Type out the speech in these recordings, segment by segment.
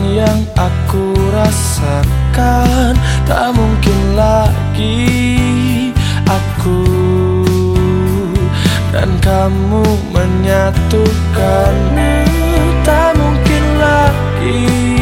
Yang aku rasakan Tak mungkin lagi Aku dan kamu menyatukan Tak mungkin lagi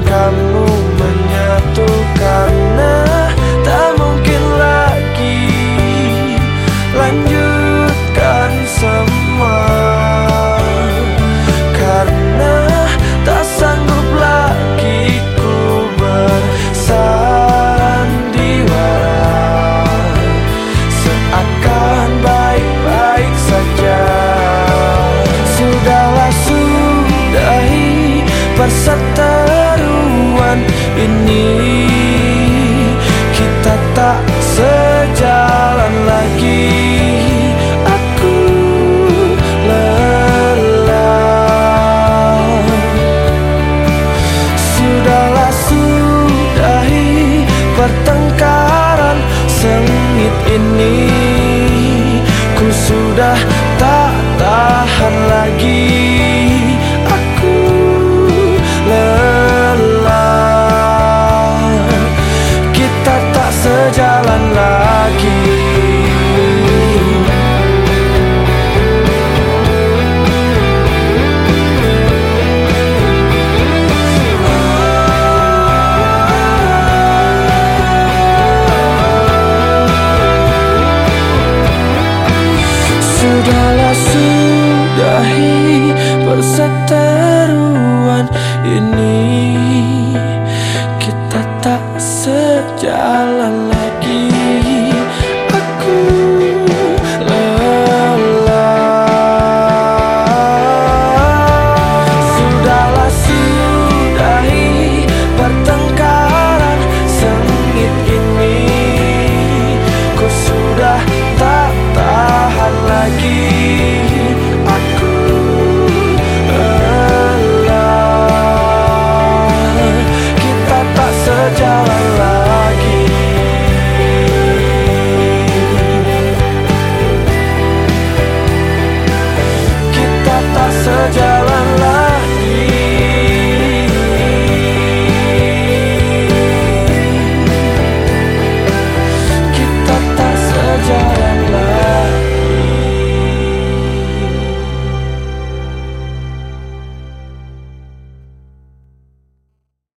kamu Kita tak sejalan lagi. Aku lelah. Sudahlah sudahi pertengkaran sengit ini. Ku sudah sejalan lagi. Sudahlah sudahi perseteruan ini. Kita tak sejalan